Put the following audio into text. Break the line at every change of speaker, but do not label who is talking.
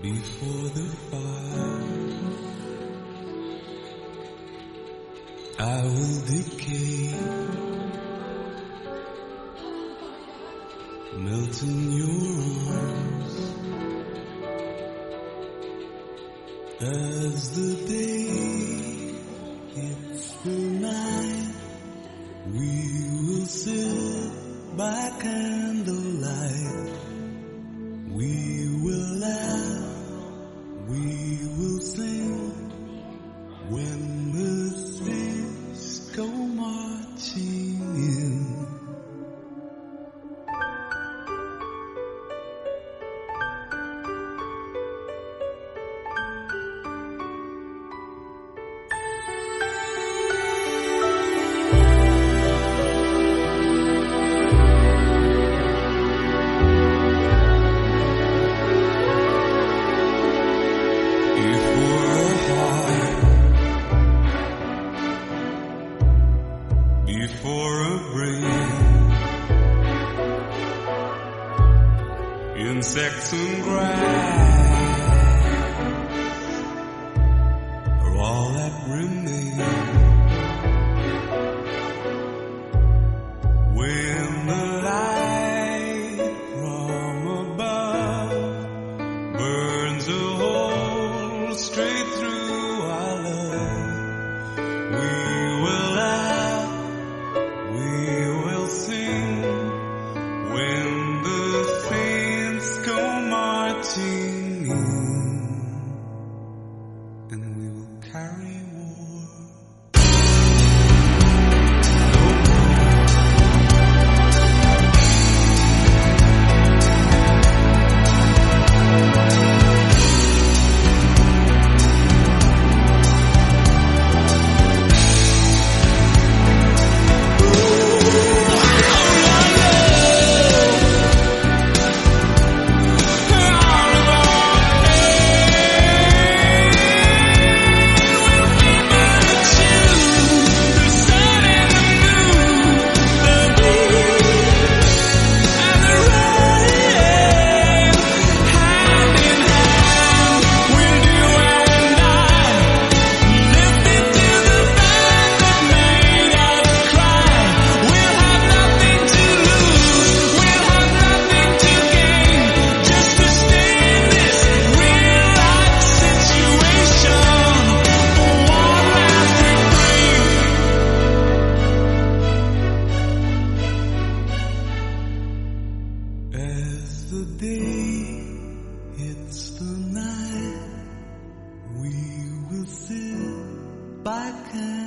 before the fire. I will decay, melt in your arms as the day hits the night. We will sit by candlelight. We insects and grass are all that remain. When the light from above burns a hole and we will carry sit